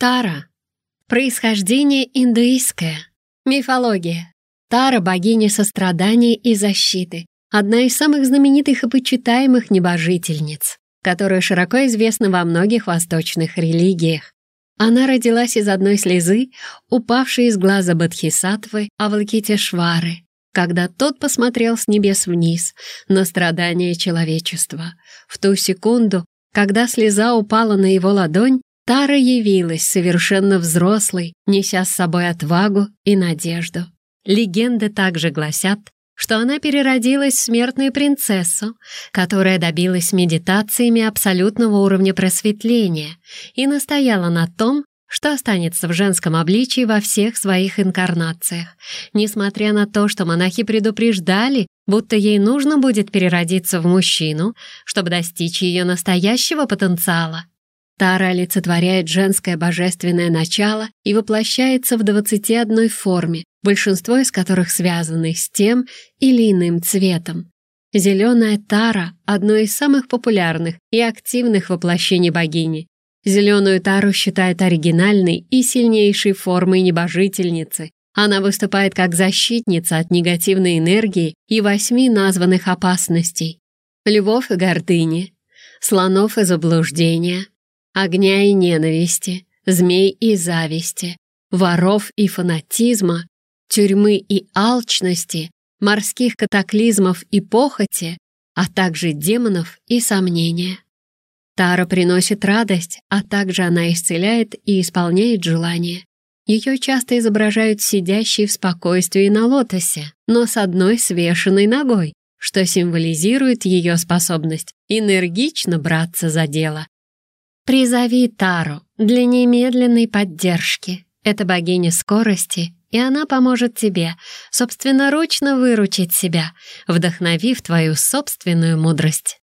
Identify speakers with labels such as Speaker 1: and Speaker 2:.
Speaker 1: Тара. Происхождение индуистское. Мифология. Тара — богиня сострадания и защиты, одна из самых знаменитых и почитаемых небожительниц, которая широко известна во многих восточных религиях. Она родилась из одной слезы, упавшей из глаза Бадхисатвы Авалкитешвары, когда тот посмотрел с небес вниз на страдания человечества. В ту секунду, когда слеза упала на его ладонь, Тара явилась совершенно взрослой, неся с собой отвагу и надежду. Легенды также гласят, что она переродилась в смертную принцессу, которая добилась медитациями абсолютного уровня просветления и настояла на том, что останется в женском обличии во всех своих инкарнациях, несмотря на то, что монахи предупреждали, будто ей нужно будет переродиться в мужчину, чтобы достичь ее настоящего потенциала. Тара олицетворяет женское божественное начало и воплощается в 21 форме, большинство из которых связаны с тем или иным цветом. Зеленая Тара — одно из самых популярных и активных воплощений богини. Зеленую Тару считают оригинальной и сильнейшей формой небожительницы. Она выступает как защитница от негативной энергии и восьми названных опасностей. Львов и гордыни, слонов и заблуждения, огня и ненависти, змей и зависти, воров и фанатизма, тюрьмы и алчности, морских катаклизмов и похоти, а также демонов и сомнения. Тара приносит радость, а также она исцеляет и исполняет желания. Ее часто изображают сидящей в спокойствии на лотосе, но с одной свешенной ногой, что символизирует ее способность энергично браться за дело Призови Тару для немедленной поддержки. Это богиня скорости, и она поможет тебе собственноручно выручить себя, вдохновив твою собственную мудрость.